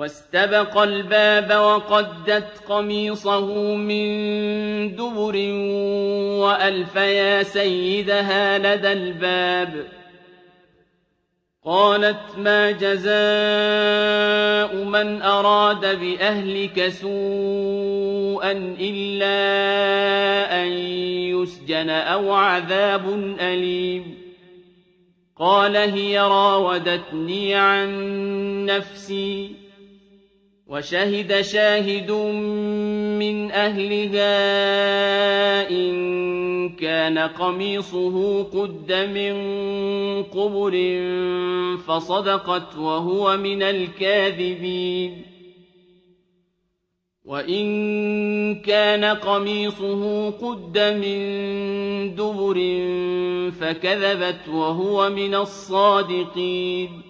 واستبق الباب وقدت قميصه من دبر وألف يا سيدها لدى الباب. قالت ما جزاء من أراد بأهلك سوءا إلا أن يسجن أو عذاب أليم. قال هي راودتني عن نفسي. وشهد شاهد من أهلها إن كان قميصه قد من قبر فصدقت وهو من الكاذبين. وإن كان قميصه قد من دبر فكذبت وهو من الصادقين.